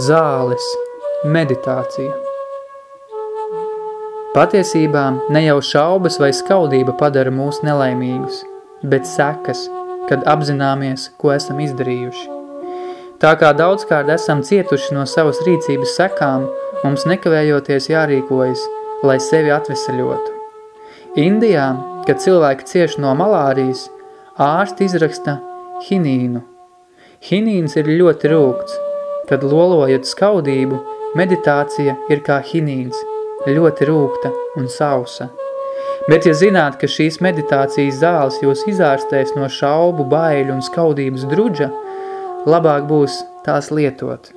Zāles, meditācija. Patiesībā ne jau šaubas vai skaudība padara mūs nelaimīgus, bet sekas, kad apzināmies, ko esam izdarījuši. Tā kā daudzkārt esam cietuši no savas rīcības sekām, mums nekavējoties jārīkojas, lai sevi atvesaļotu. Indijā, kad cilvēki cieši no malārijas, ārsti izraksta hinīnu. Hinīns ir ļoti rūgts, kad lolojot skaudību, meditācija ir kā hinīns – ļoti rūkta un sausa. Bet, ja zināt, ka šīs meditācijas zāles jūs izārstēs no šaubu, baiļu un skaudības druģa, labāk būs tās lietot.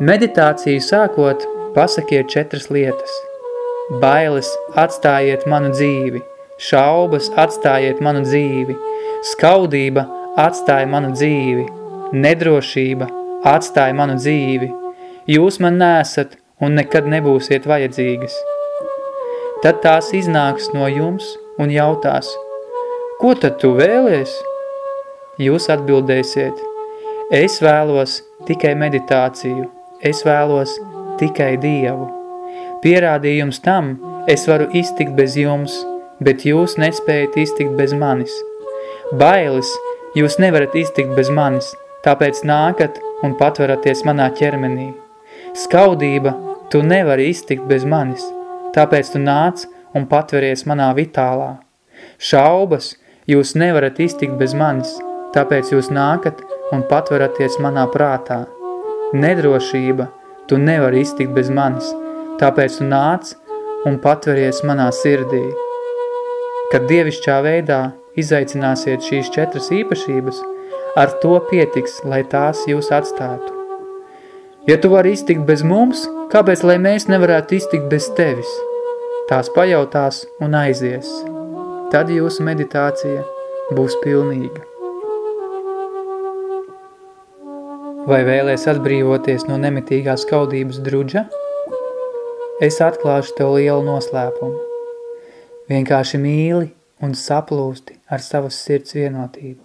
Meditāciju sākot, pasakiet četras lietas. Bailes atstājiet manu dzīvi, šaubas atstājiet manu dzīvi, skaudība atstāja manu dzīvi, nedrošība atstāja manu dzīvi. Jūs man nesat un nekad nebūsiet vajadzīgas. Tad tās iznāks no jums un jautās, ko tad tu vēlies? Jūs atbildēsiet, es vēlos tikai meditāciju, es vēlos tikai Dievu. Pierādījums tam, es varu iztikt bez jums, bet jūs nespējat iztikt bez manis. Bailes, jūs nevarat iztikt bez manis, tāpēc nākat un patveraties manā ķermenī. Skaudība, tu nevari iztikt bez manis, tāpēc tu nāc un patveries manā vitālā. Šaubas, jūs nevarat iztikt bez manis, tāpēc jūs nākat un patveraties manā prātā. Nedrošība, tu nevari iztikt bez manis, tāpēc tu nāc un patveries manā sirdī. Kad dievišķā veidā izaicināsiet šīs četras īpašības, ar to pietiks, lai tās jūs atstātu. Ja tu vari iztikt bez mums, kāpēc lai mēs nevarētu iztikt bez tevis? Tās pajautās un aizies. Tad jūsu meditācija būs pilnīga. Vai vēlies atbrīvoties no nemitīgās skaudības druģa? Es atklāšu tev lielu noslēpumu. Vienkārši mīli un saplūsti ar savas sirds vienotību.